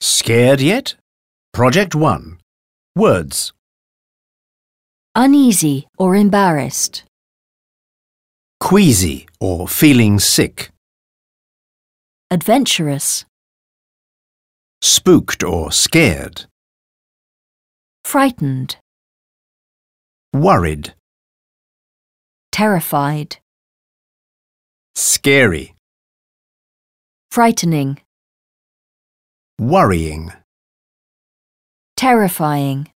Scared yet? Project 1. Words. Uneasy or embarrassed. Queasy or feeling sick. Adventurous. Spooked or scared. Frightened. Worried. Terrified. Scary. Frightening. Worrying. Terrifying.